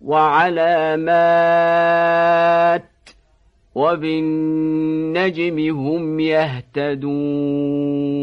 وعلامات وبالنجم هم يهتدون